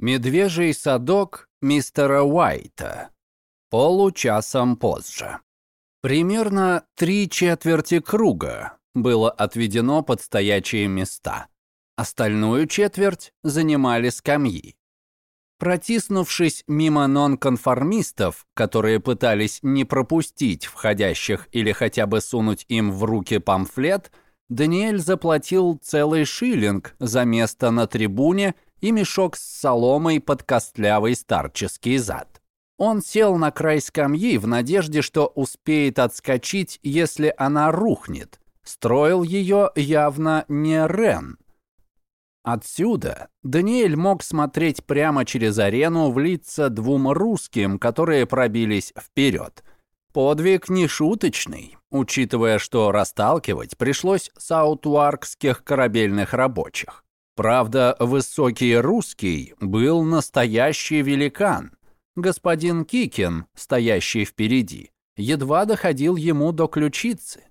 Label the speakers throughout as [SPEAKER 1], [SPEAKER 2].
[SPEAKER 1] Медвежий садок мистера Уайта. Получасом позже. Примерно три четверти круга было отведено под стоячие места. Остальную четверть занимали скамьи. Протиснувшись мимо нонконформистов, которые пытались не пропустить входящих или хотя бы сунуть им в руки памфлет, Даниэль заплатил целый шиллинг за место на трибуне и мешок с соломой под костлявый старческий зад. Он сел на край скамьи в надежде, что успеет отскочить, если она рухнет. Строил ее явно не Рен. Отсюда Даниэль мог смотреть прямо через арену в лица двум русским, которые пробились вперед. Подвиг нешуточный, учитывая, что расталкивать пришлось саутуаркских корабельных рабочих. Правда, высокий русский был настоящий великан. Господин Кикин, стоящий впереди, едва доходил ему до ключицы.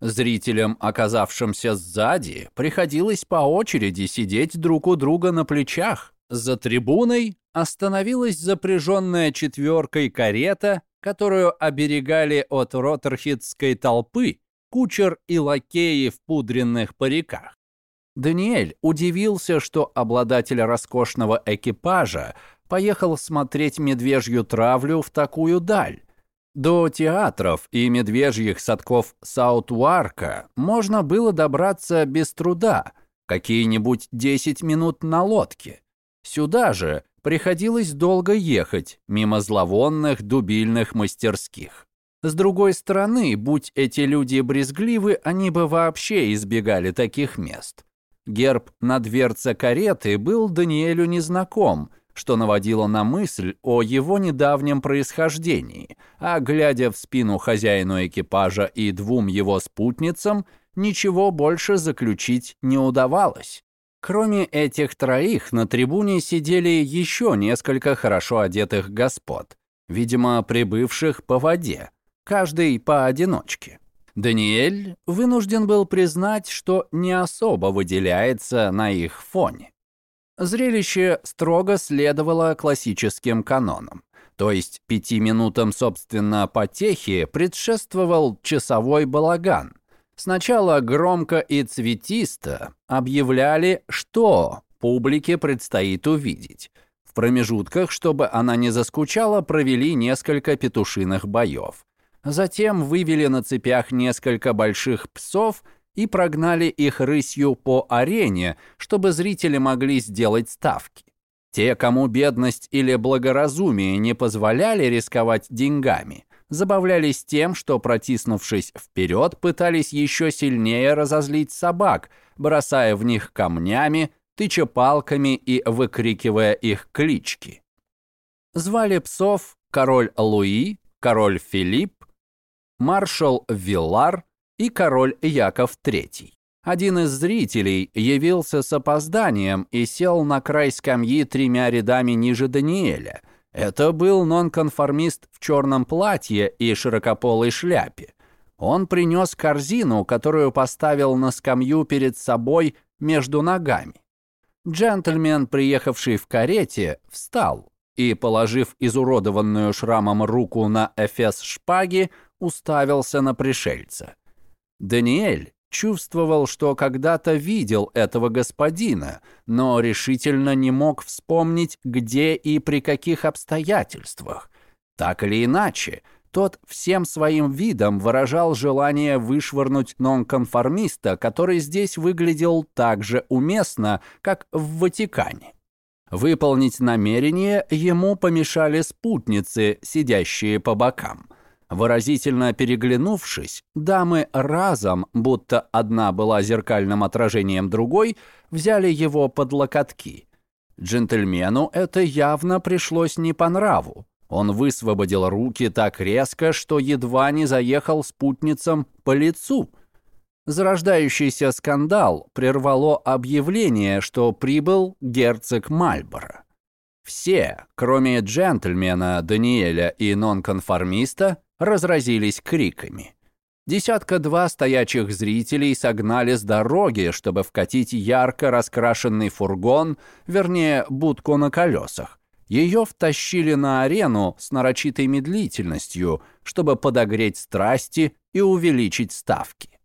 [SPEAKER 1] Зрителям, оказавшимся сзади, приходилось по очереди сидеть друг у друга на плечах. За трибуной остановилась запряженная четверкой карета, которую оберегали от роттерхитской толпы кучер и лакеи в пудренных париках. Даниэль удивился, что обладатель роскошного экипажа поехал смотреть медвежью травлю в такую даль. До театров и медвежьих садков Саутварка можно было добраться без труда, какие-нибудь 10 минут на лодке. Сюда же приходилось долго ехать, мимо зловонных дубильных мастерских. С другой стороны, будь эти люди брезгливы, они бы вообще избегали таких мест. Герб на дверце кареты был Даниэлю незнаком, что наводило на мысль о его недавнем происхождении, а глядя в спину хозяину экипажа и двум его спутницам, ничего больше заключить не удавалось. Кроме этих троих, на трибуне сидели еще несколько хорошо одетых господ, видимо, прибывших по воде, каждый поодиночке. Даниэль вынужден был признать, что не особо выделяется на их фоне. Зрелище строго следовало классическим канонам. То есть пяти минутам, собственно, потехи предшествовал часовой балаган. Сначала громко и цветисто объявляли, что публике предстоит увидеть. В промежутках, чтобы она не заскучала, провели несколько петушиных боев. Затем вывели на цепях несколько больших псов и прогнали их рысью по арене, чтобы зрители могли сделать ставки. Те, кому бедность или благоразумие не позволяли рисковать деньгами, забавлялись тем, что, протиснувшись вперед, пытались еще сильнее разозлить собак, бросая в них камнями, тыча палками и выкрикивая их клички. Звали псов король Луи, король Филипп, маршал Виллар и король Яков III. Один из зрителей явился с опозданием и сел на край скамьи тремя рядами ниже Даниэля. Это был нонконформист в черном платье и широкополой шляпе. Он принес корзину, которую поставил на скамью перед собой между ногами. Джентльмен, приехавший в карете, встал и, положив изуродованную шрамом руку на эфес шпаги, уставился на пришельца. Даниэль чувствовал, что когда-то видел этого господина, но решительно не мог вспомнить, где и при каких обстоятельствах. Так или иначе, тот всем своим видом выражал желание вышвырнуть нонконформиста, который здесь выглядел так же уместно, как в Ватикане. Выполнить намерение ему помешали спутницы, сидящие по бокам – Выразительно переглянувшись, дамы разом, будто одна была зеркальным отражением другой, взяли его под локотки. Джентльмену это явно пришлось не по нраву. Он высвободил руки так резко, что едва не заехал спутницам по лицу. Зарождающийся скандал прервало объявление, что прибыл герцог Мальборо. Все, кроме джентльмена Даниэля и нонконформиста, разразились криками. Десятка-два стоячих зрителей согнали с дороги, чтобы вкатить ярко раскрашенный фургон, вернее, будку на колесах. Ее втащили на арену с нарочитой медлительностью, чтобы подогреть страсти и увеличить ставки.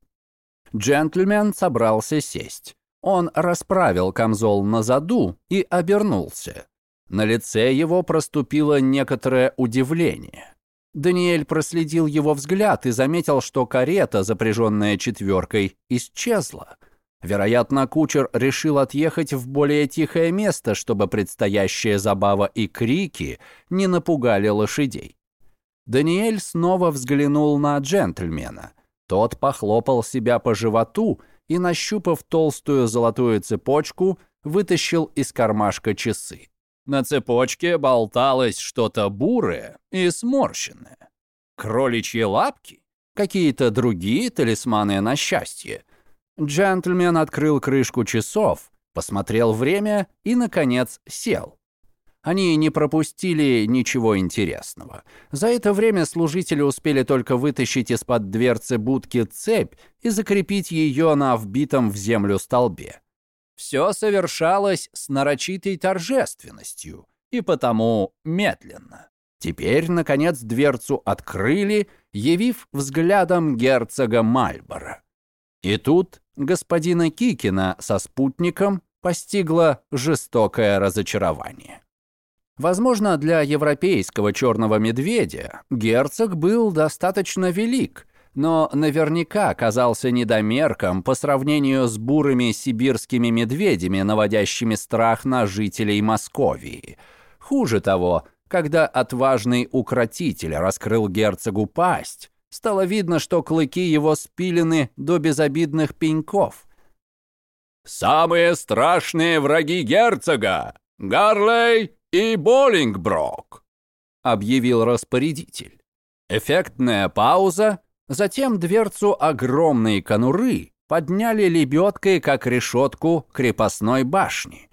[SPEAKER 1] Джентльмен собрался сесть. Он расправил камзол на заду и обернулся. На лице его проступило некоторое удивление. Даниэль проследил его взгляд и заметил, что карета, запряженная четверкой, исчезла. Вероятно, кучер решил отъехать в более тихое место, чтобы предстоящая забава и крики не напугали лошадей. Даниэль снова взглянул на джентльмена. Тот похлопал себя по животу и, нащупав толстую золотую цепочку, вытащил из кармашка часы. На цепочке болталось что-то бурое и сморщенное. Кроличьи лапки? Какие-то другие талисманы на счастье? Джентльмен открыл крышку часов, посмотрел время и, наконец, сел. Они не пропустили ничего интересного. За это время служители успели только вытащить из-под дверцы будки цепь и закрепить ее на вбитом в землю столбе. Все совершалось с нарочитой торжественностью и потому медленно. Теперь, наконец, дверцу открыли, явив взглядом герцога Мальбора. И тут господина Кикина со спутником постигло жестокое разочарование. Возможно, для европейского черного медведя герцог был достаточно велик, но наверняка оказался недомерком по сравнению с бурыми сибирскими медведями, наводящими страх на жителей Московии. Хуже того, когда отважный укротитель раскрыл герцогу пасть, стало видно, что клыки его спилены до безобидных пеньков. «Самые страшные враги герцога! Гарлей и Боллингброк!» — объявил распорядитель. Эффектная пауза, Затем дверцу огромной конуры подняли лебедкой, как решетку крепостной башни.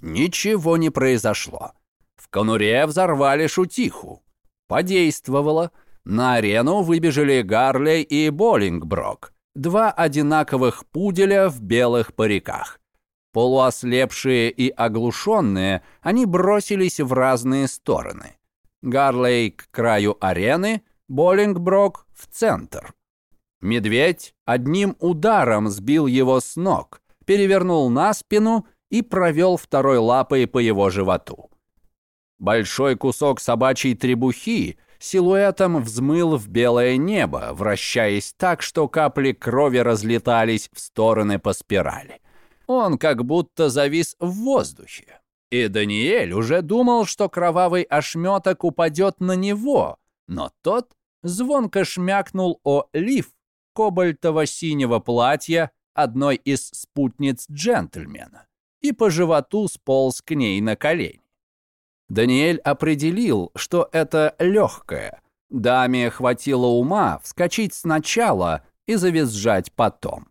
[SPEAKER 1] Ничего не произошло. В конуре взорвали шутиху. Подействовало. На арену выбежали Гарлей и Боллингброк, два одинаковых пуделя в белых париках. Полуослепшие и оглушенные, они бросились в разные стороны. Гарлей к краю арены — Боллингброк в центр. Медведь одним ударом сбил его с ног, перевернул на спину и провел второй лапой по его животу. Большой кусок собачьей требухи силуэтом взмыл в белое небо, вращаясь так, что капли крови разлетались в стороны по спирали. Он как будто завис в воздухе. И Даниэль уже думал, что кровавый ошметок упадет на него, но тот звонко шмякнул о лиф кобальтово-синего платья одной из спутниц джентльмена и по животу сполз к ней на колени. Даниэль определил, что это легкое. Даме хватило ума вскочить сначала и завизжать потом.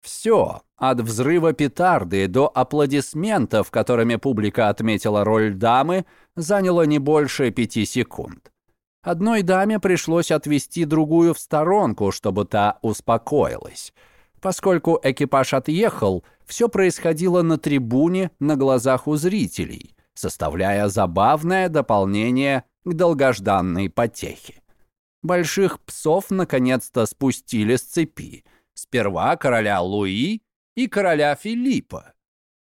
[SPEAKER 1] Все, от взрыва петарды до аплодисментов, которыми публика отметила роль дамы, заняло не больше пяти секунд. Одной даме пришлось отвести другую в сторонку, чтобы та успокоилась. Поскольку экипаж отъехал, все происходило на трибуне на глазах у зрителей, составляя забавное дополнение к долгожданной потехе. Больших псов наконец-то спустили с цепи. Сперва короля Луи и короля Филиппа.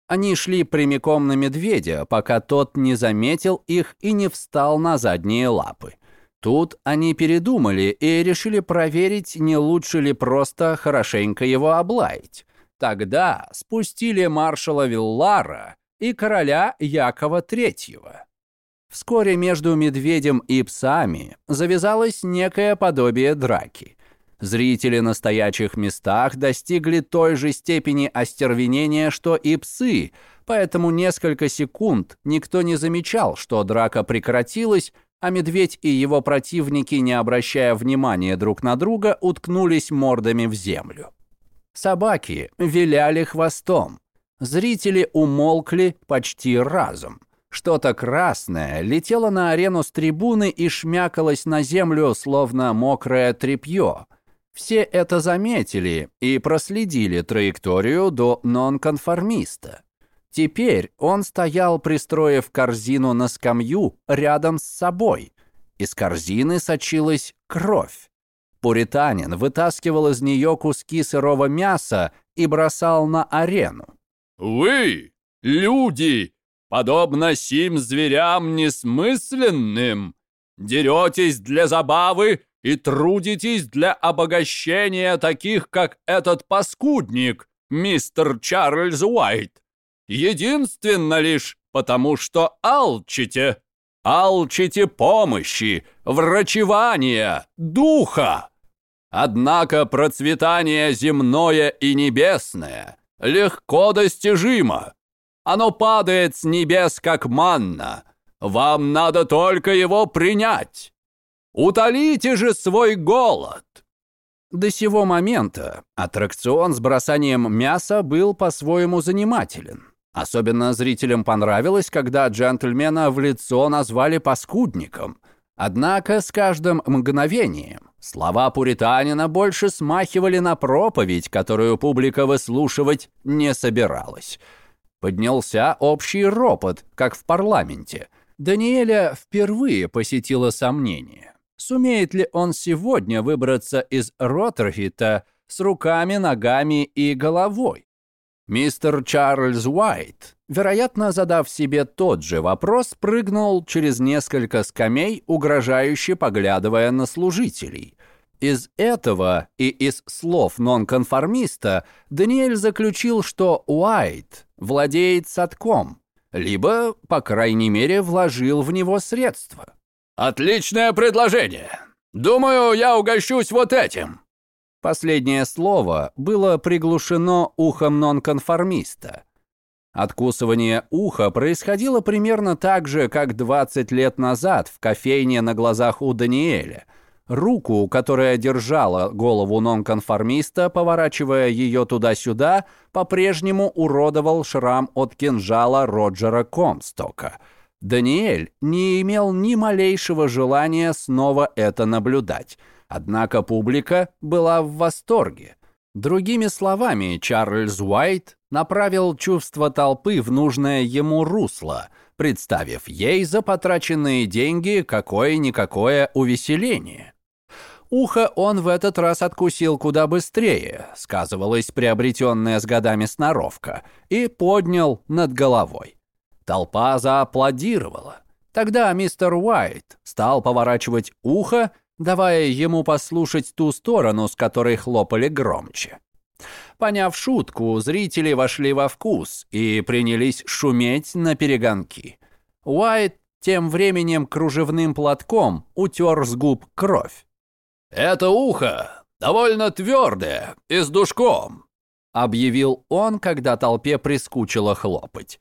[SPEAKER 1] Они шли прямиком на медведя, пока тот не заметил их и не встал на задние лапы. Тут они передумали и решили проверить, не лучше ли просто хорошенько его облаять. Тогда спустили маршала Виллара и короля Якова Третьего. Вскоре между медведем и псами завязалось некое подобие драки. Зрители на стоячих местах достигли той же степени остервенения, что и псы, поэтому несколько секунд никто не замечал, что драка прекратилась, а медведь и его противники, не обращая внимания друг на друга, уткнулись мордами в землю. Собаки виляли хвостом. Зрители умолкли почти разом. Что-то красное летело на арену с трибуны и шмякалось на землю, словно мокрое тряпье. Все это заметили и проследили траекторию до нонконформиста. Теперь он стоял, пристроив корзину на скамью рядом с собой. Из корзины сочилась кровь. Пуританин вытаскивал из нее куски сырого мяса и бросал на арену.
[SPEAKER 2] «Вы, люди, подобно сим зверям несмысленным, деретесь для забавы и трудитесь для обогащения таких, как этот паскудник, мистер Чарльз Уайт. Единственно лишь потому, что алчите. Алчите помощи, врачевания, духа. Однако процветание земное и небесное легко достижимо. Оно падает с небес, как манна. Вам надо только его принять. Утолите же свой голод!»
[SPEAKER 1] До сего момента аттракцион с бросанием мяса был по-своему занимателен. Особенно зрителям понравилось, когда джентльмена в лицо назвали паскудником. Однако с каждым мгновением слова пуританина больше смахивали на проповедь, которую публика выслушивать не собиралась. Поднялся общий ропот, как в парламенте. Даниэля впервые посетило сомнение. Сумеет ли он сегодня выбраться из Роттерхита с руками, ногами и головой? Мистер Чарльз Уайт, вероятно, задав себе тот же вопрос, прыгнул через несколько скамей, угрожающе поглядывая на служителей. Из этого и из слов нонконформиста Даниэль заключил, что Уайт владеет садком, либо, по крайней мере, вложил в него средства.
[SPEAKER 2] «Отличное предложение! Думаю, я угощусь вот этим!»
[SPEAKER 1] Последнее слово было приглушено ухом нонконформиста. Откусывание уха происходило примерно так же, как 20 лет назад в кофейне на глазах у Даниэля. Руку, которая держала голову нонконформиста, поворачивая ее туда-сюда, по-прежнему уродовал шрам от кинжала Роджера Комстока – Даниэль не имел ни малейшего желания снова это наблюдать. Однако публика была в восторге. Другими словами, Чарльз Уайт направил чувство толпы в нужное ему русло, представив ей за потраченные деньги какое-никакое увеселение. Ухо он в этот раз откусил куда быстрее, сказывалась приобретенная с годами сноровка, и поднял над головой. Толпа зааплодировала. Тогда мистер Уайт стал поворачивать ухо, давая ему послушать ту сторону, с которой хлопали громче. Поняв шутку, зрители вошли во вкус и принялись шуметь на перегонки. Уайт тем временем кружевным платком утер с губ кровь.
[SPEAKER 2] «Это ухо довольно твердое и с душком»,
[SPEAKER 1] объявил он, когда толпе прискучило хлопать.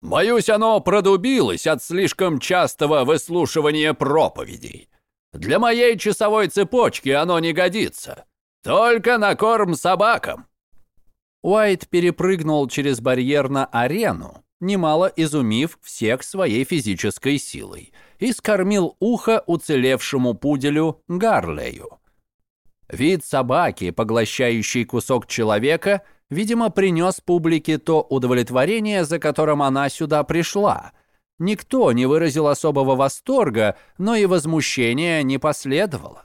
[SPEAKER 2] Боюсь, оно продубилось от слишком частого выслушивания проповедей. Для моей часовой цепочки оно не годится. Только на корм собакам».
[SPEAKER 1] Уайт перепрыгнул через барьер на арену, немало изумив всех своей физической силой, и скормил ухо уцелевшему пуделю Гарлею. Вид собаки, поглощающей кусок человека, видимо, принес публике то удовлетворение, за которым она сюда пришла. Никто не выразил особого восторга, но и возмущения не последовало.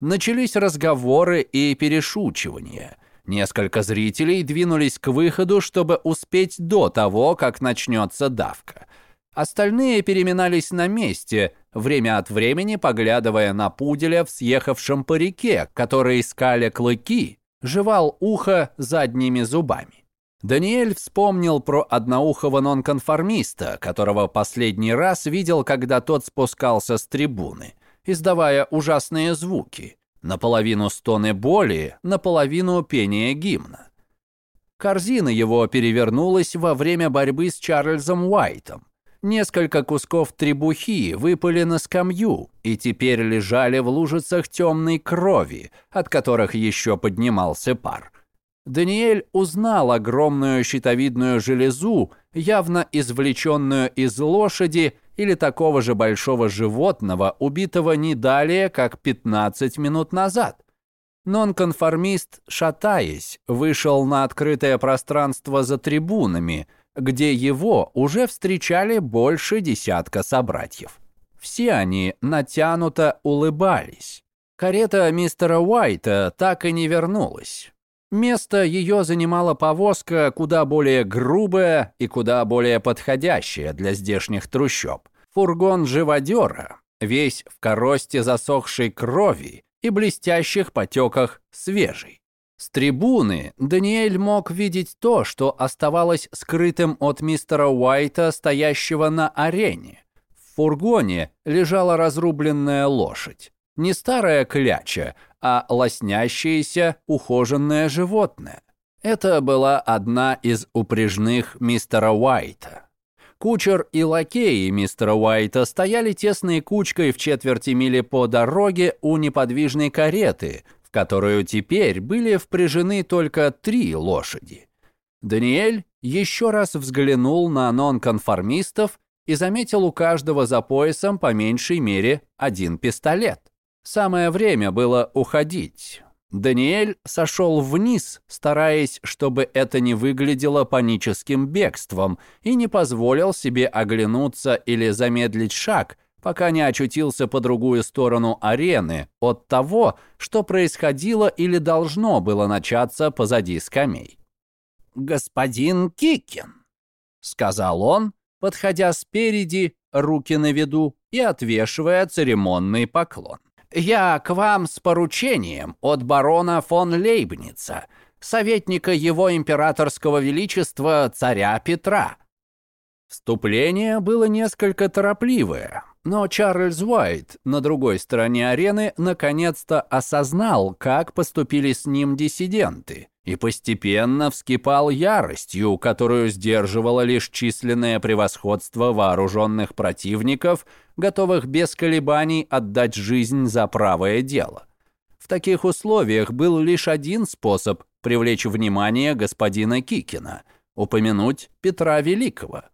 [SPEAKER 1] Начались разговоры и перешучивания. Несколько зрителей двинулись к выходу, чтобы успеть до того, как начнется давка. Остальные переминались на месте, время от времени поглядывая на пуделя в съехавшем парике, который искали клыки, жевал ухо задними зубами. Даниэль вспомнил про одноухого нонконформиста, которого последний раз видел, когда тот спускался с трибуны, издавая ужасные звуки, наполовину стоны боли, наполовину пения гимна. Корзина его перевернулась во время борьбы с Чарльзом Уайтом. Несколько кусков требухи выпали на скамью и теперь лежали в лужицах темной крови, от которых еще поднимался пар. Даниэль узнал огромную щитовидную железу, явно извлеченную из лошади или такого же большого животного, убитого не далее, как 15 минут назад. Нонконформист, шатаясь, вышел на открытое пространство за трибунами, где его уже встречали больше десятка собратьев. Все они натянуто улыбались. Карета мистера Уайта так и не вернулась. Место ее занимала повозка куда более грубая и куда более подходящая для здешних трущоб. Фургон живодера, весь в коросте засохшей крови и блестящих потеках свежей. С трибуны Даниэль мог видеть то, что оставалось скрытым от мистера Уайта, стоящего на арене. В фургоне лежала разрубленная лошадь. Не старая кляча, а лоснящееся ухоженное животное. Это была одна из упряжных мистера Уайта. Кучер и лакеи мистера Уайта стояли тесной кучкой в четверти мили по дороге у неподвижной кареты, в которую теперь были впряжены только три лошади. Даниэль еще раз взглянул на нонконформистов и заметил у каждого за поясом по меньшей мере один пистолет. Самое время было уходить. Даниэль сошел вниз, стараясь, чтобы это не выглядело паническим бегством, и не позволил себе оглянуться или замедлить шаг, пока не очутился по другую сторону арены от того, что происходило или должно было начаться позади скамей. «Господин Кикин», — сказал он, подходя спереди, руки на виду и отвешивая церемонный поклон. Я к вам с поручением от барона фон Лейбница, советника его императорского величества царя Петра». Вступление было несколько торопливое, но Чарльз Уайт на другой стороне арены наконец-то осознал, как поступили с ним диссиденты, и постепенно вскипал яростью, которую сдерживало лишь численное превосходство вооруженных противников, готовых без колебаний отдать жизнь за правое дело. В таких условиях был лишь один способ привлечь внимание господина Кикина – упомянуть Петра Великого.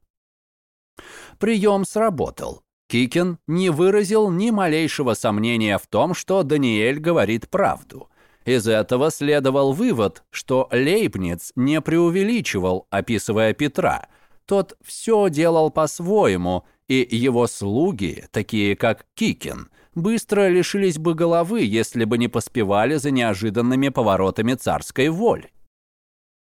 [SPEAKER 1] Прием сработал. Кикин не выразил ни малейшего сомнения в том, что Даниэль говорит правду. Из этого следовал вывод, что Лейбниц не преувеличивал, описывая Петра. Тот все делал по-своему, и его слуги, такие как Кикин, быстро лишились бы головы, если бы не поспевали за неожиданными поворотами царской воли.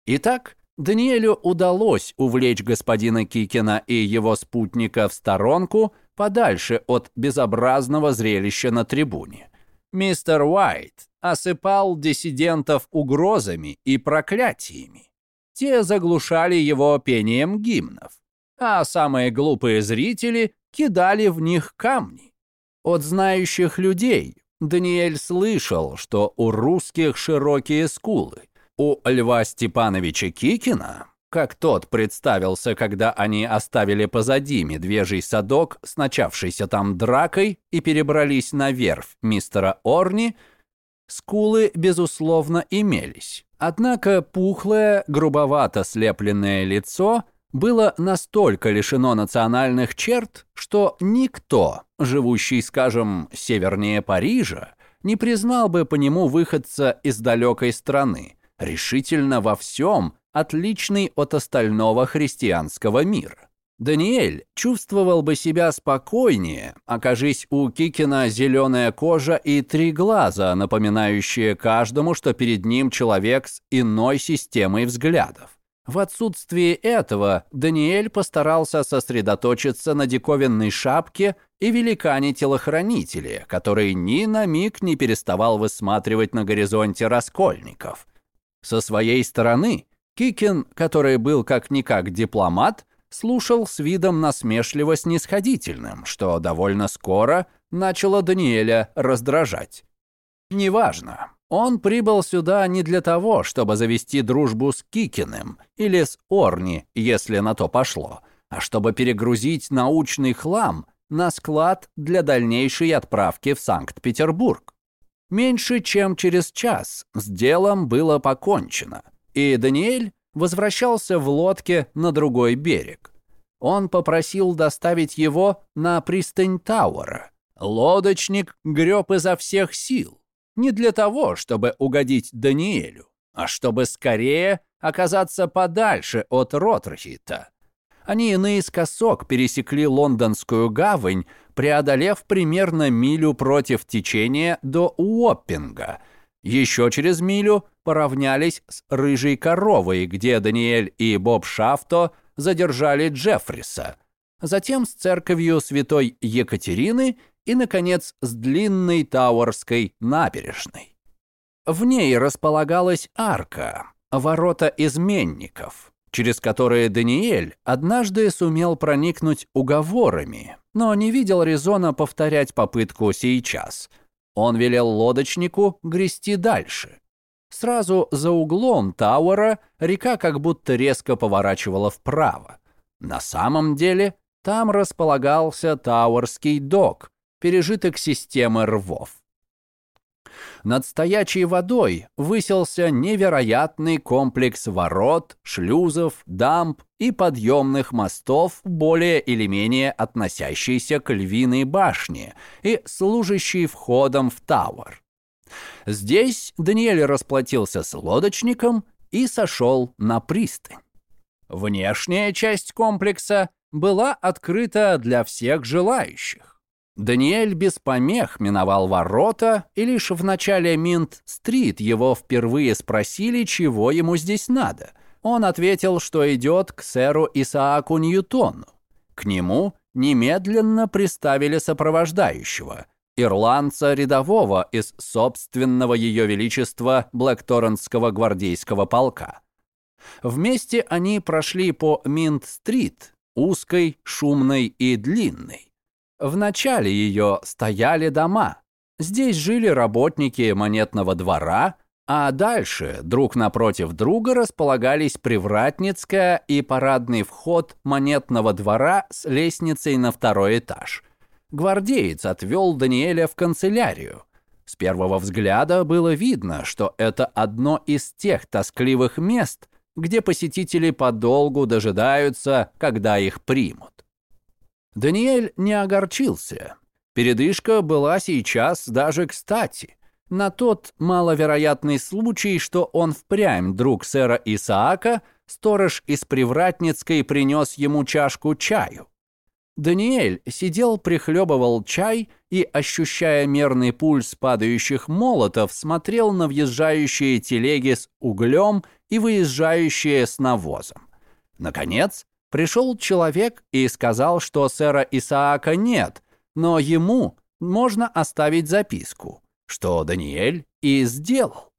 [SPEAKER 1] Итак, Даниэлю удалось увлечь господина Кикина и его спутника в сторонку, подальше от безобразного зрелища на трибуне. Мистер Уайт осыпал диссидентов угрозами и проклятиями. Те заглушали его пением гимнов, а самые глупые зрители кидали в них камни. От знающих людей Даниэль слышал, что у русских широкие скулы, у Льва Степановича Кикина, как тот представился, когда они оставили позади медвежий садок с начавшейся там дракой и перебрались на верфь мистера Орни, скулы, безусловно, имелись. Однако пухлое, грубовато слепленное лицо было настолько лишено национальных черт, что никто, живущий, скажем, севернее Парижа, не признал бы по нему выходца из далекой страны, решительно во всем отличный от остального христианского мира. Даниэль чувствовал бы себя спокойнее, окажись у Кикина зеленая кожа и три глаза, напоминающие каждому, что перед ним человек с иной системой взглядов. В отсутствие этого Даниэль постарался сосредоточиться на диковинной шапке и великане-телохранителе, который ни на миг не переставал высматривать на горизонте раскольников. Со своей стороны, Кикин, который был как-никак дипломат, слушал с видом насмешливо снисходительным, что довольно скоро начало Даниэля раздражать. Неважно, он прибыл сюда не для того, чтобы завести дружбу с Кикиным или с Орни, если на то пошло, а чтобы перегрузить научный хлам на склад для дальнейшей отправки в Санкт-Петербург. Меньше чем через час с делом было покончено, и Даниэль возвращался в лодке на другой берег. Он попросил доставить его на пристань Тауэра. Лодочник греб изо всех сил. не для того, чтобы угодить Даниэлю, а чтобы скорее оказаться подальше от Ротрхита. Они наискосок пересекли лондонскую гавань, преодолев примерно милю против течения до Уоппинга. Еще через милю поравнялись с Рыжей коровой, где Даниэль и Боб Шафто задержали Джеффриса. Затем с церковью святой Екатерины и, наконец, с длинной Тауэрской набережной. В ней располагалась арка, ворота изменников, через которые Даниэль однажды сумел проникнуть уговорами, но не видел резона повторять попытку сейчас. Он велел лодочнику грести дальше. Сразу за углом Тауэра река как будто резко поворачивала вправо. На самом деле там располагался Тауэрский док, пережиток системы рвов. Над стоячей водой высился невероятный комплекс ворот, шлюзов, дамб и подъемных мостов, более или менее относящийся к львиной башне и служащий входом в Тауэр. Здесь Даниэль расплатился с лодочником и сошел на пристань. Внешняя часть комплекса была открыта для всех желающих. Даниэль без помех миновал ворота, и лишь в начале Минт-стрит его впервые спросили, чего ему здесь надо. Он ответил, что идет к сэру Исааку Ньютону. К нему немедленно приставили сопровождающего, ирландца рядового из собственного ее величества Блэкторнского гвардейского полка. Вместе они прошли по Минт-стрит, узкой, шумной и длинной. В начале ее стояли дома. Здесь жили работники монетного двора, а дальше друг напротив друга располагались Привратницкая и парадный вход монетного двора с лестницей на второй этаж. Гвардеец отвел Даниэля в канцелярию. С первого взгляда было видно, что это одно из тех тоскливых мест, где посетители подолгу дожидаются, когда их примут. Даниэль не огорчился. Передышка была сейчас даже кстати. На тот маловероятный случай, что он впрямь друг сэра Исаака, сторож из Привратницкой принес ему чашку чаю. Даниэль сидел, прихлебывал чай и, ощущая мерный пульс падающих молотов, смотрел на въезжающие телеги с углем и выезжающие с навозом. Наконец, Пришел человек и сказал, что сэра Исаака нет, но ему можно оставить записку, что Даниэль и сделал.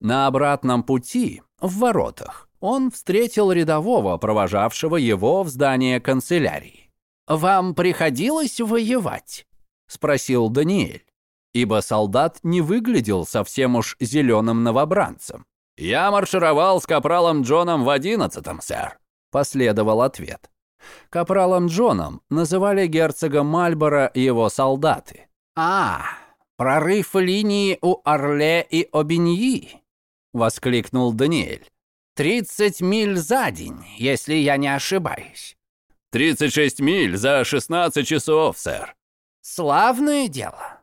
[SPEAKER 1] На обратном пути, в воротах, он встретил рядового, провожавшего его в здание канцелярии. «Вам приходилось воевать?» — спросил Даниэль, ибо солдат не выглядел совсем уж зеленым новобранцем. «Я маршировал с капралом Джоном в одиннадцатом, сэр», Последовал ответ. Капралом Джоном называли герцога Мальборо его солдаты. «А, прорыв линии у Орле и Обиньи!» — воскликнул Даниэль. «Тридцать миль за день, если я не ошибаюсь».
[SPEAKER 2] «Тридцать шесть миль за шестнадцать часов, сэр».
[SPEAKER 1] «Славное дело.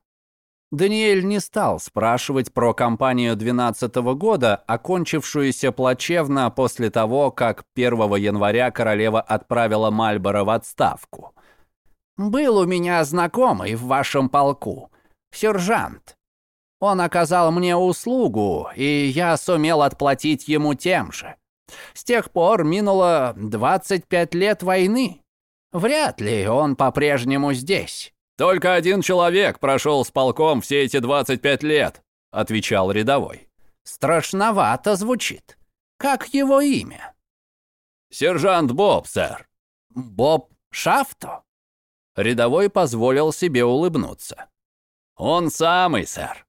[SPEAKER 1] Даниэль не стал спрашивать про кампанию 12 -го года, окончившуюся плачевно после того, как 1 января королева отправила Мальборо в отставку. «Был у меня знакомый в вашем полку, сержант. Он оказал мне услугу, и я сумел отплатить ему тем же. С тех пор минуло 25 лет войны. Вряд ли он по-прежнему здесь».
[SPEAKER 2] «Только один человек прошел с полком все эти 25 лет», — отвечал рядовой.
[SPEAKER 1] «Страшновато звучит. Как его имя?»
[SPEAKER 2] «Сержант Боб, сэр».
[SPEAKER 1] «Боб Шафто?»
[SPEAKER 2] Рядовой позволил себе улыбнуться. «Он самый, сэр».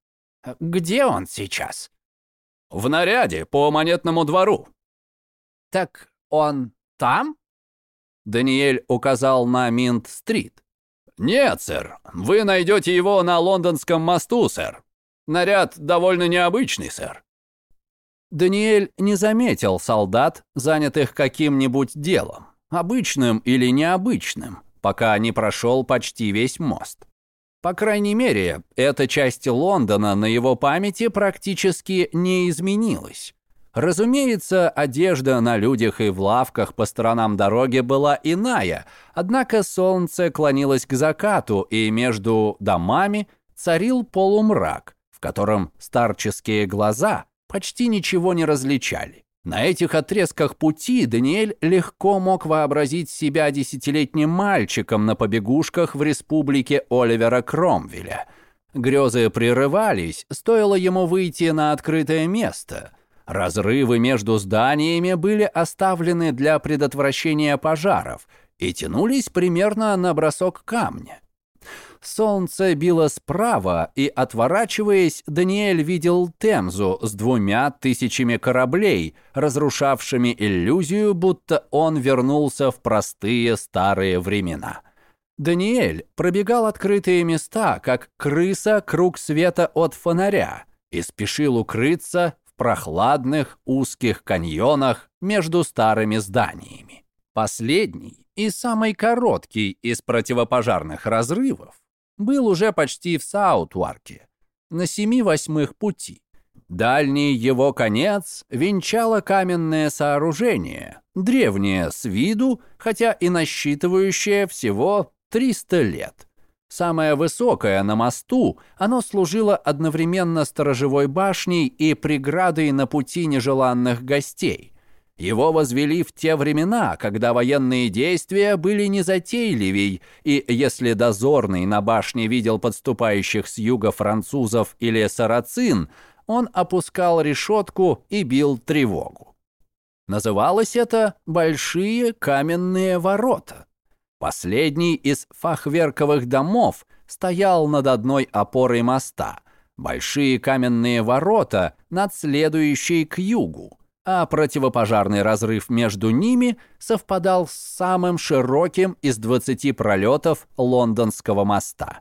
[SPEAKER 1] «Где он сейчас?»
[SPEAKER 2] «В наряде по монетному двору».
[SPEAKER 1] «Так он там?»
[SPEAKER 2] Даниэль указал на Минт-стрит. «Нет, сэр. Вы найдете его на Лондонском мосту, сэр. Наряд довольно необычный, сэр».
[SPEAKER 1] Даниэль не заметил солдат, занятых каким-нибудь делом, обычным или необычным, пока не прошел почти весь мост. По крайней мере, эта часть Лондона на его памяти практически не изменилась. Разумеется, одежда на людях и в лавках по сторонам дороги была иная, однако солнце клонилось к закату, и между домами царил полумрак, в котором старческие глаза почти ничего не различали. На этих отрезках пути Даниэль легко мог вообразить себя десятилетним мальчиком на побегушках в республике Оливера Кромвеля. Грезы прерывались, стоило ему выйти на открытое место. Разрывы между зданиями были оставлены для предотвращения пожаров и тянулись примерно на бросок камня. Солнце било справа, и, отворачиваясь, Даниэль видел Темзу с двумя тысячами кораблей, разрушавшими иллюзию, будто он вернулся в простые старые времена. Даниэль пробегал открытые места, как крыса круг света от фонаря, и спешил укрыться прохладных узких каньонах между старыми зданиями. Последний и самый короткий из противопожарных разрывов был уже почти в Саутварке, на семи восьмых пути. Дальний его конец венчало каменное сооружение, древнее с виду, хотя и насчитывающее всего 300 лет. Самое высокое на мосту, оно служило одновременно сторожевой башней и преградой на пути нежеланных гостей. Его возвели в те времена, когда военные действия были незатейливей, и если дозорный на башне видел подступающих с юга французов или сарацин, он опускал решетку и бил тревогу. Называлось это «большие каменные ворота». Последний из фахверковых домов стоял над одной опорой моста, большие каменные ворота над следующей к югу а противопожарный разрыв между ними совпадал с самым широким из 20 пролетов лондонского моста.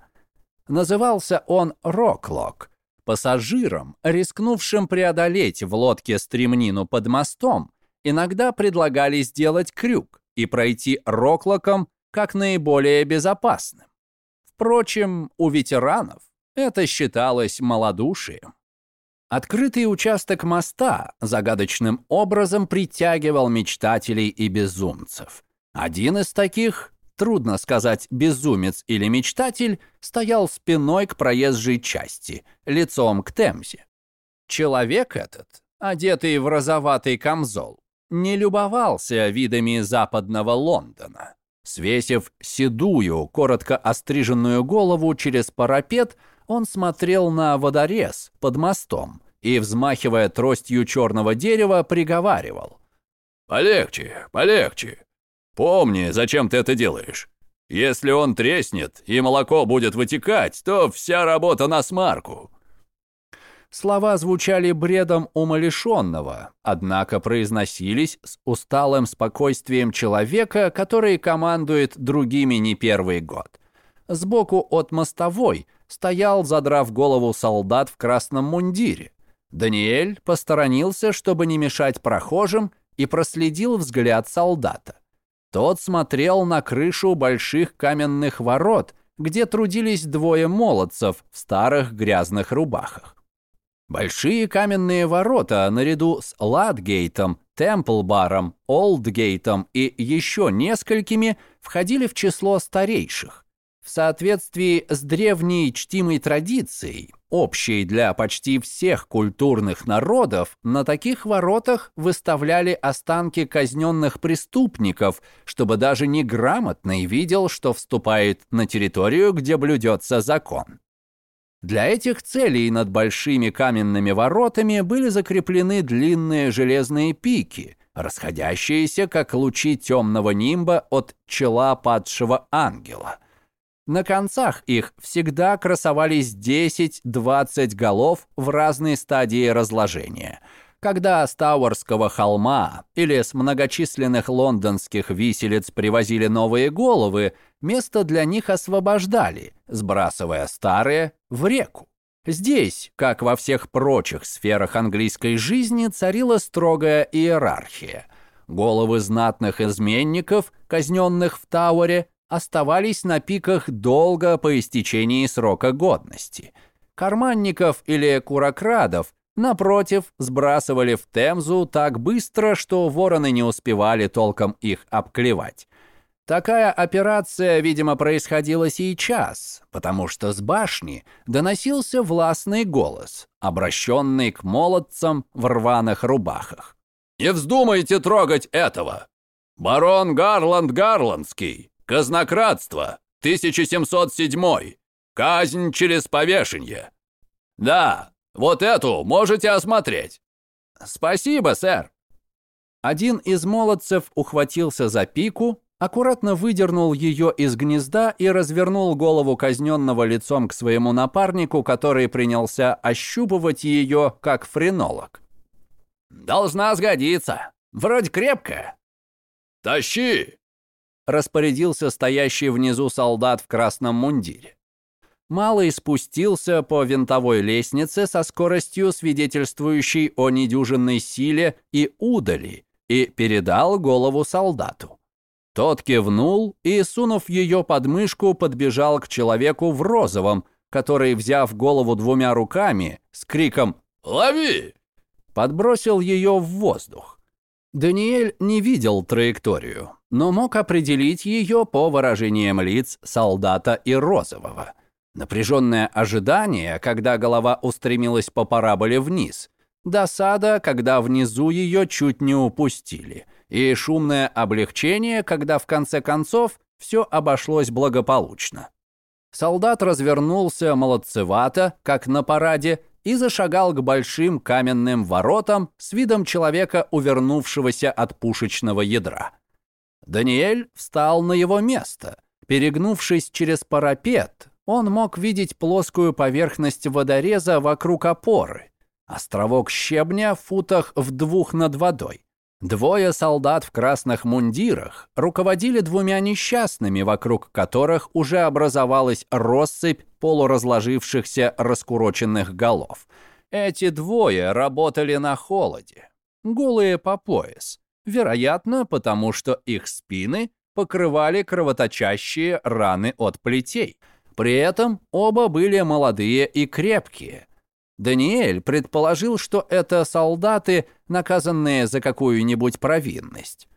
[SPEAKER 1] Назывался он Роклок. Пассажирам, рискнувшим преодолеть в лодке стремнину под мостом, иногда предлагали сделать крюк и пройти Роклоком как наиболее безопасным. Впрочем, у ветеранов это считалось малодушием. Открытый участок моста загадочным образом притягивал мечтателей и безумцев. Один из таких, трудно сказать, безумец или мечтатель, стоял спиной к проезжей части, лицом к Темзе. Человек этот, одетый в розоватый камзол, не любовался видами западного Лондона. Свесив седую, коротко остриженную голову через парапет, он смотрел на водорез под мостом и, взмахивая тростью черного дерева, приговаривал.
[SPEAKER 2] «Полегче, полегче. Помни, зачем ты это делаешь. Если он треснет и молоко будет вытекать, то вся работа на смарку».
[SPEAKER 1] Слова звучали бредом умалишенного, однако произносились с усталым спокойствием человека, который командует другими не первый год. Сбоку от мостовой стоял, задрав голову солдат в красном мундире. Даниэль посторонился, чтобы не мешать прохожим, и проследил взгляд солдата. Тот смотрел на крышу больших каменных ворот, где трудились двое молодцев в старых грязных рубахах. Большие каменные ворота наряду с Ладгейтом, Темплбаром, Олдгейтом и еще несколькими входили в число старейших. В соответствии с древней чтимой традицией, общей для почти всех культурных народов, на таких воротах выставляли останки казненных преступников, чтобы даже неграмотный видел, что вступает на территорию, где блюдется закон. Для этих целей над большими каменными воротами были закреплены длинные железные пики, расходящиеся как лучи темного нимба от чела падшего ангела. На концах их всегда красовались 10-20 голов в разной стадии разложения. Когда с Тауэрского холма или с многочисленных лондонских виселиц привозили новые головы, место для них освобождали, сбрасывая старые в реку. Здесь, как во всех прочих сферах английской жизни, царила строгая иерархия. Головы знатных изменников, казненных в Тауэре, оставались на пиках долго по истечении срока годности. Карманников или курокрадов, напротив, сбрасывали в Темзу так быстро, что вороны не успевали толком их обклевать. Такая операция, видимо, происходила сейчас, потому что с башни доносился властный голос, обращенный к молодцам в рваных рубахах.
[SPEAKER 2] «Не вздумайте трогать этого! Барон Гарланд Гарландский, казнократство, 1707, казнь через повешение. Да, вот эту можете осмотреть».
[SPEAKER 1] «Спасибо, сэр». Один из молодцев ухватился за пику, аккуратно выдернул ее из гнезда и развернул голову казненного лицом к своему напарнику, который принялся ощупывать ее, как френолог. «Должна сгодиться. Вроде крепкая».
[SPEAKER 2] «Тащи!»
[SPEAKER 1] — распорядился стоящий внизу солдат в красном мундире. Малый спустился по винтовой лестнице со скоростью, свидетельствующей о недюжинной силе и удали, и передал голову солдату. Тот кивнул и, сунув ее под мышку, подбежал к человеку в розовом, который, взяв голову двумя руками, с криком
[SPEAKER 2] «Лови!»
[SPEAKER 1] подбросил ее в воздух. Даниэль не видел траекторию, но мог определить ее по выражениям лиц солдата и розового. Напряженное ожидание, когда голова устремилась по параболе вниз. Досада, когда внизу ее чуть не упустили и шумное облегчение, когда в конце концов все обошлось благополучно. Солдат развернулся молодцевато, как на параде, и зашагал к большим каменным воротам с видом человека, увернувшегося от пушечного ядра. Даниэль встал на его место. Перегнувшись через парапет, он мог видеть плоскую поверхность водореза вокруг опоры, островок щебня в футах в двух над водой. Двое солдат в красных мундирах руководили двумя несчастными, вокруг которых уже образовалась россыпь полуразложившихся раскуроченных голов. Эти двое работали на холоде, голые по пояс, вероятно, потому что их спины покрывали кровоточащие раны от плетей. При этом оба были молодые и крепкие – Даниэль предположил, что это солдаты, наказанные за какую-нибудь провинность.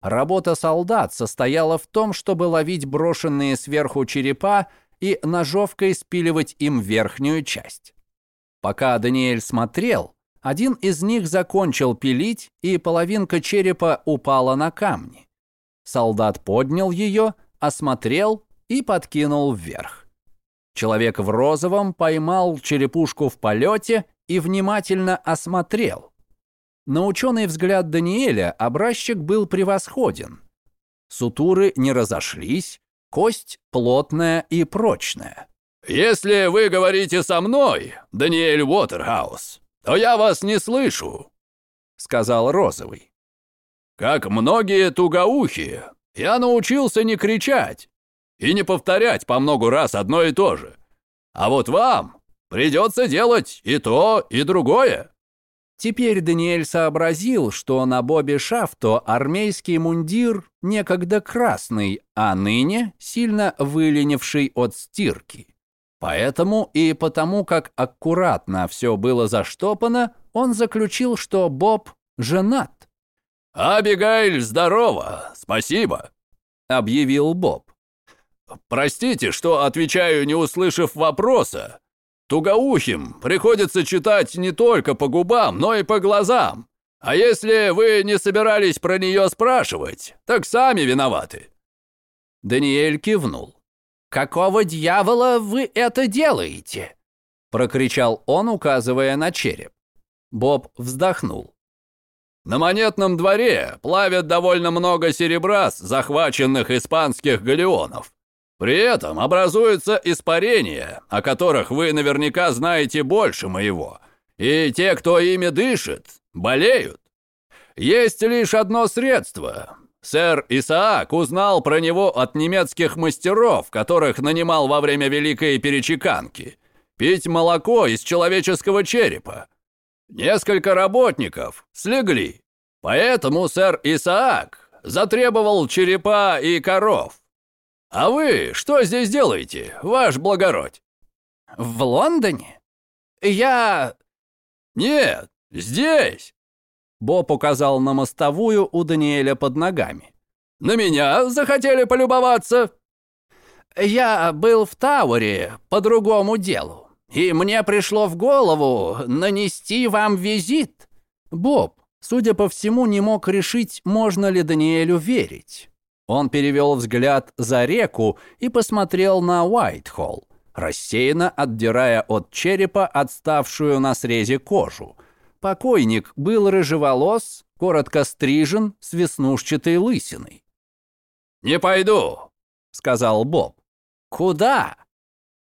[SPEAKER 1] Работа солдат состояла в том, чтобы ловить брошенные сверху черепа и ножовкой спиливать им верхнюю часть. Пока Даниэль смотрел, один из них закончил пилить, и половинка черепа упала на камни. Солдат поднял ее, осмотрел и подкинул вверх. Человек в розовом поймал черепушку в полете и внимательно осмотрел. На ученый взгляд Даниэля образчик был превосходен. Сутуры не разошлись, кость плотная и прочная.
[SPEAKER 2] «Если вы говорите со мной, Даниэль Уотерхаус, то я вас не слышу», — сказал Розовый. «Как многие тугоухие, я научился не кричать, и не повторять по много раз одно и то же. А вот вам придется делать и то, и другое».
[SPEAKER 1] Теперь Даниэль сообразил, что на Бобе Шафто армейский мундир некогда красный, а ныне сильно выленивший от стирки. Поэтому и потому, как аккуратно все было заштопано, он заключил, что Боб женат.
[SPEAKER 2] «Абигайль здорово, спасибо», — объявил Боб. «Простите, что отвечаю, не услышав вопроса. Тугоухим приходится читать не только по губам, но и по глазам. А если вы не собирались про нее спрашивать, так сами виноваты».
[SPEAKER 1] Даниэль кивнул. «Какого дьявола вы это делаете?» Прокричал он, указывая на череп. Боб вздохнул.
[SPEAKER 2] На монетном дворе плавят довольно много серебра с захваченных испанских галеонов. При этом образуются испарения, о которых вы наверняка знаете больше моего. И те, кто ими дышит, болеют. Есть лишь одно средство. Сэр Исаак узнал про него от немецких мастеров, которых нанимал во время Великой Перечеканки. Пить молоко из человеческого черепа. Несколько работников слегли. Поэтому сэр Исаак затребовал черепа и коров. «А вы что здесь делаете, ваш благородь?»
[SPEAKER 1] «В Лондоне? Я...»
[SPEAKER 2] «Нет, здесь!»
[SPEAKER 1] Боб указал на мостовую у Даниэля под ногами.
[SPEAKER 2] «На меня захотели полюбоваться?»
[SPEAKER 1] «Я был в Тауэре по другому делу, и мне пришло в голову нанести вам визит». Боб, судя по всему, не мог решить, можно ли Даниэлю верить. Он перевел взгляд за реку и посмотрел на Уайтхолл, рассеянно отдирая от черепа отставшую на срезе кожу. Покойник был рыжеволос, коротко стрижен, с веснушчатой лысиной.
[SPEAKER 2] «Не пойду», — сказал Боб.
[SPEAKER 1] «Куда?»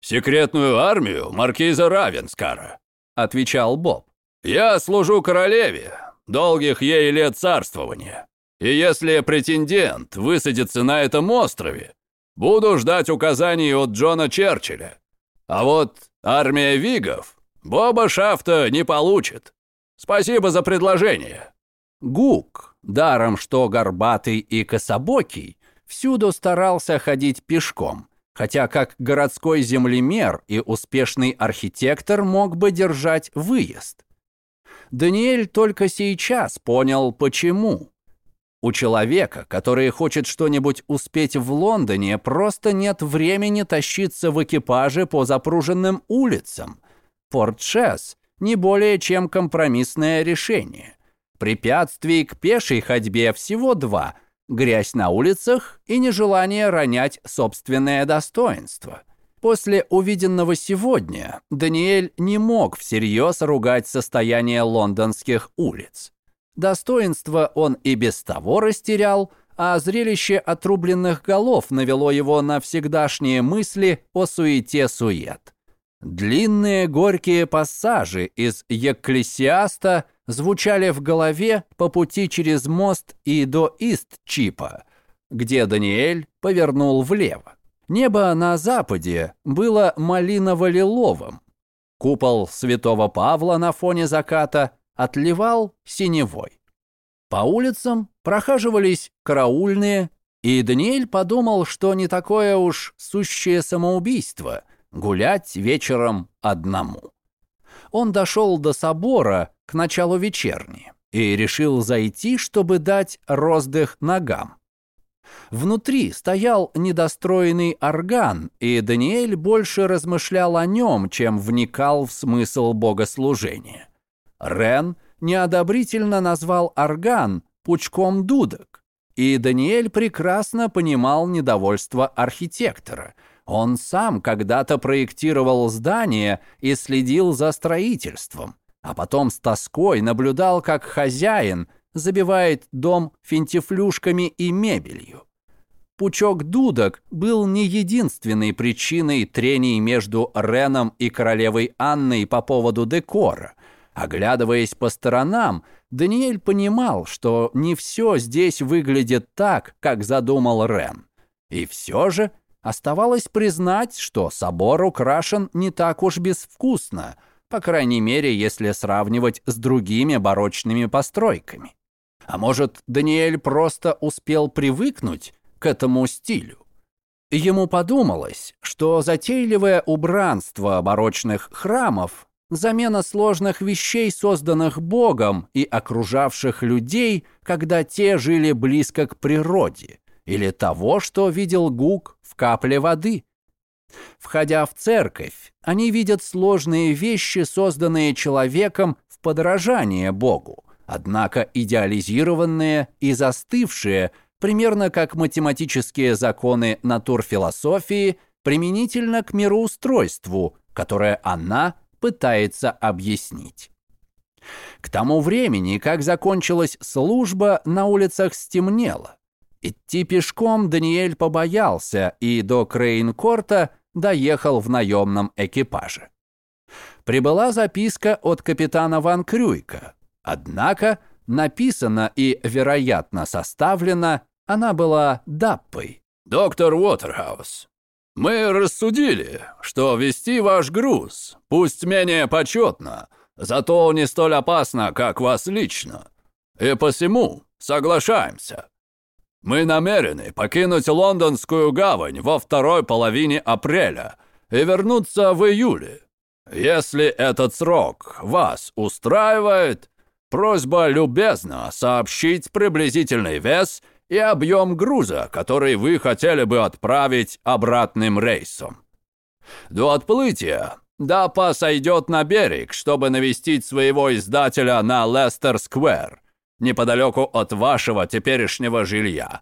[SPEAKER 2] «Секретную армию маркиза Равенскара», — отвечал Боб. «Я служу королеве, долгих ей лет царствования. И если претендент высадится на этом острове, буду ждать указаний от Джона Черчилля. А вот армия вигов Боба Шафта не получит. Спасибо за предложение».
[SPEAKER 1] Гук, даром что горбатый и кособокий, всюду старался ходить пешком, хотя как городской землемер и успешный архитектор мог бы держать выезд. Даниэль только сейчас понял, почему. У человека, который хочет что-нибудь успеть в Лондоне, просто нет времени тащиться в экипаже по запруженным улицам. Портшес не более чем компромиссное решение. Препятствий к пешей ходьбе всего два – грязь на улицах и нежелание ронять собственное достоинство. После увиденного сегодня Даниэль не мог всерьез ругать состояние лондонских улиц. Достоинство он и без того растерял, а зрелище отрубленных голов навело его на всегдашние мысли о суете-сует. Длинные горькие пассажи из Екклесиаста звучали в голове по пути через мост и до Ист-Чипа, где Даниэль повернул влево. Небо на западе было малиново-лиловым. Купол святого Павла на фоне заката отливал синевой. По улицам прохаживались караульные, и Даниэль подумал, что не такое уж сущее самоубийство гулять вечером одному. Он дошел до собора к началу вечерни и решил зайти, чтобы дать роздых ногам. Внутри стоял недостроенный орган, и Даниэль больше размышлял о нем, чем вникал в смысл богослужения. Рен неодобрительно назвал орган пучком дудок, и Даниэль прекрасно понимал недовольство архитектора. Он сам когда-то проектировал здание и следил за строительством, а потом с тоской наблюдал, как хозяин забивает дом финтифлюшками и мебелью. Пучок дудок был не единственной причиной трений между Реном и королевой Анной по поводу декора. Оглядываясь по сторонам, Даниэль понимал, что не все здесь выглядит так, как задумал Рен. И все же оставалось признать, что собор украшен не так уж безвкусно, по крайней мере, если сравнивать с другими барочными постройками. А может, Даниэль просто успел привыкнуть к этому стилю? Ему подумалось, что затейливое убранство барочных храмов замена сложных вещей, созданных Богом и окружавших людей, когда те жили близко к природе, или того, что видел Гук в капле воды. Входя в церковь, они видят сложные вещи, созданные человеком в подражание Богу, однако идеализированные и застывшие, примерно как математические законы натурфилософии, применительно к мироустройству, которое она пытается объяснить. К тому времени, как закончилась служба, на улицах стемнело. Идти пешком Даниэль побоялся и до Крейнкорта доехал в наемном экипаже. Прибыла записка от капитана Ван Крюйка, однако написана и, вероятно, составлена она была Даппой.
[SPEAKER 2] «Доктор Уотерхаус, мы рассудили, что вести ваш груз, пусть менее почетно, зато не столь опасно, как вас лично. И посему соглашаемся. Мы намерены покинуть Лондонскую гавань во второй половине апреля и вернуться в июле. Если этот срок вас устраивает, просьба любезно сообщить приблизительный вес и объем груза, который вы хотели бы отправить обратным рейсом. До отплытия Дапа сойдет на берег, чтобы навестить своего издателя на Лестер-сквер, неподалеку от вашего теперешнего жилья.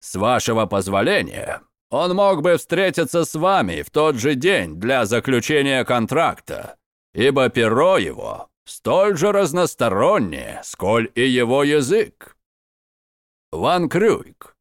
[SPEAKER 2] С вашего позволения, он мог бы встретиться с вами в тот же день для заключения контракта, ибо перо его столь же разностороннее, сколь и его язык. Ван Крюйк.